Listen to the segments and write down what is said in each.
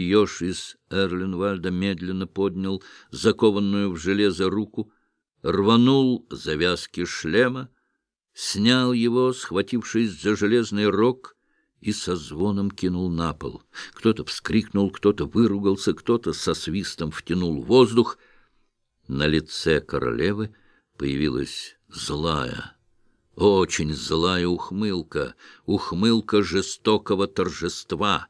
Еж из Эрленвальда медленно поднял закованную в железо руку, рванул завязки шлема, снял его, схватившись за железный рог, и со звоном кинул на пол. Кто-то вскрикнул, кто-то выругался, кто-то со свистом втянул воздух. На лице королевы появилась злая, очень злая ухмылка, ухмылка жестокого торжества.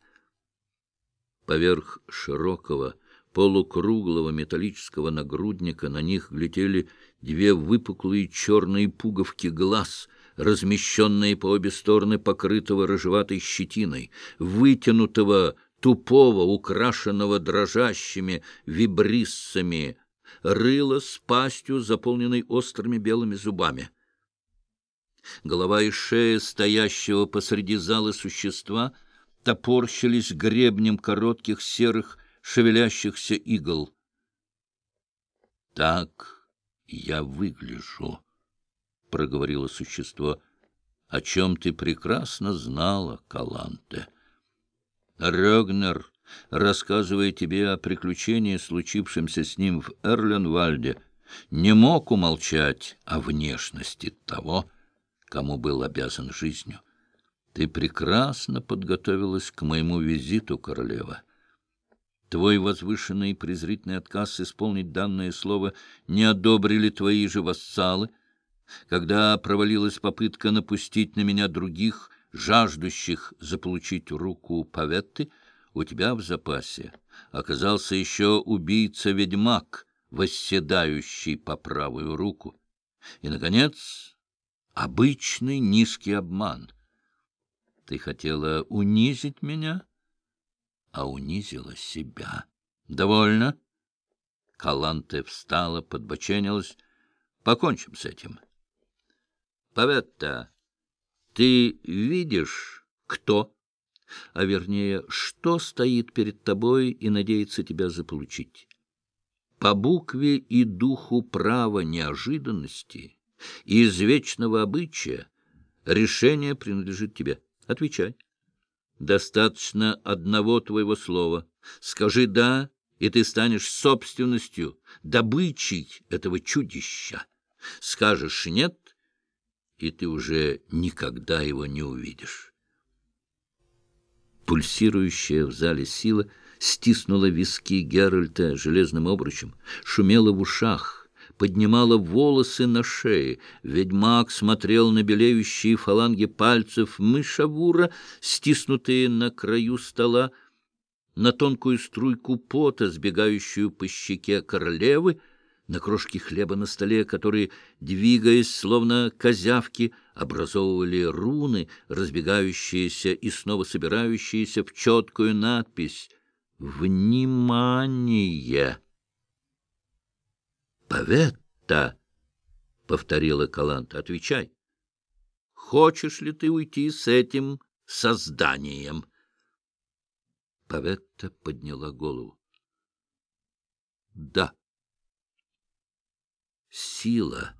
Поверх широкого, полукруглого металлического нагрудника на них глядели две выпуклые черные пуговки глаз, размещенные по обе стороны покрытого рыжеватой щетиной, вытянутого, тупого, украшенного дрожащими вибриссами, рыло с пастью, заполненной острыми белыми зубами. Голова и шея стоящего посреди зала существа топорщились гребнем коротких серых шевелящихся игл. — Так я выгляжу, — проговорило существо, — о чем ты прекрасно знала, Каланте. Рёгнер, рассказывая тебе о приключении, случившемся с ним в Эрленвальде, не мог умолчать о внешности того, кому был обязан жизнью. Ты прекрасно подготовилась к моему визиту, королева. Твой возвышенный и презрительный отказ исполнить данное слово не одобрили твои же вассалы, когда провалилась попытка напустить на меня других, жаждущих заполучить руку Паветты, у тебя в запасе оказался еще убийца-ведьмак, восседающий по правую руку. И, наконец, обычный низкий обман. Ты хотела унизить меня, а унизила себя. Довольно? Каланте встала, подбоченилась. Покончим с этим. Паветта, ты видишь, кто, а вернее, что стоит перед тобой и надеется тебя заполучить? По букве и духу права неожиданности — из вечного обычая решение принадлежит тебе. Отвечай. Достаточно одного твоего слова. Скажи «да», и ты станешь собственностью, добычей этого чудища. Скажешь «нет», и ты уже никогда его не увидишь. Пульсирующая в зале сила стиснула виски Геральта железным обручем, шумела в ушах, поднимала волосы на шее. Ведьмак смотрел на белеющие фаланги пальцев мышавура, стиснутые на краю стола, на тонкую струйку пота, сбегающую по щеке королевы, на крошки хлеба на столе, которые, двигаясь, словно козявки, образовывали руны, разбегающиеся и снова собирающиеся в четкую надпись «Внимание!» Паветта, — повторила Каланта, — отвечай. Хочешь ли ты уйти с этим созданием? Паветта подняла голову. Да. Сила,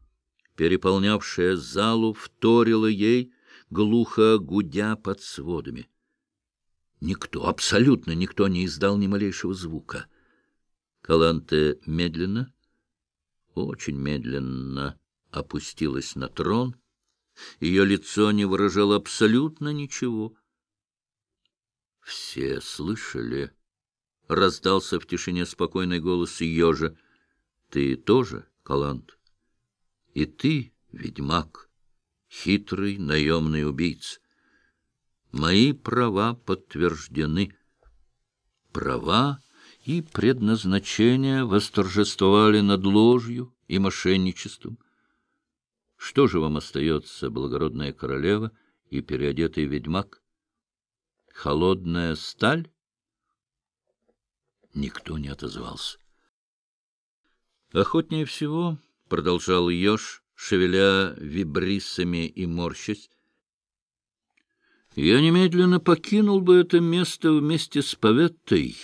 переполнявшая залу, вторила ей, глухо гудя под сводами. Никто, абсолютно никто не издал ни малейшего звука. Каланте медленно очень медленно опустилась на трон. Ее лицо не выражало абсолютно ничего. «Все слышали?» — раздался в тишине спокойный голос ежа. «Ты тоже, Калант? И ты, ведьмак, хитрый наемный убийца. Мои права подтверждены. Права и предназначения восторжествовали над ложью и мошенничеством. Что же вам остается, благородная королева и переодетый ведьмак? Холодная сталь? Никто не отозвался. Охотнее всего, — продолжал еж, шевеля вибрисами и морщась, — я немедленно покинул бы это место вместе с Паветтой,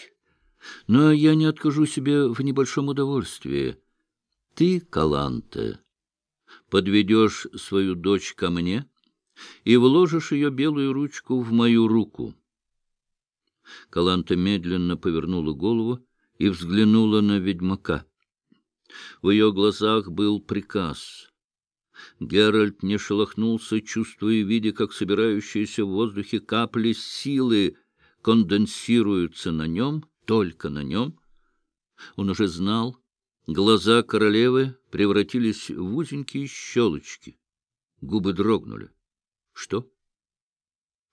но я не откажу себе в небольшом удовольствии. Ты, Каланте, подведешь свою дочь ко мне и вложишь ее белую ручку в мою руку. Каланта медленно повернула голову и взглянула на ведьмака. В ее глазах был приказ. Геральт не шелохнулся, чувствуя видя, как собирающиеся в воздухе капли силы конденсируются на нем, только на нем. Он уже знал, глаза королевы превратились в узенькие щелочки. Губы дрогнули. Что?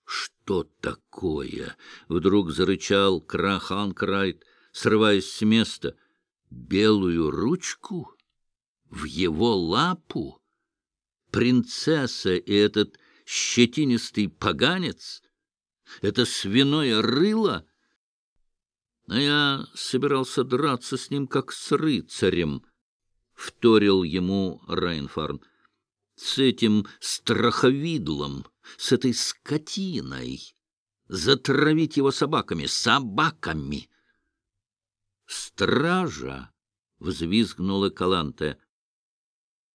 Что такое? Вдруг зарычал Краханкрайт, срываясь с места. Белую ручку? В его лапу? Принцесса и этот щетинистый поганец? Это свиное рыло? А я собирался драться с ним, как с рыцарем, — вторил ему Райнфарн. С этим страховидлом, с этой скотиной. Затравить его собаками, собаками. «Стража!» — взвизгнула Каланте.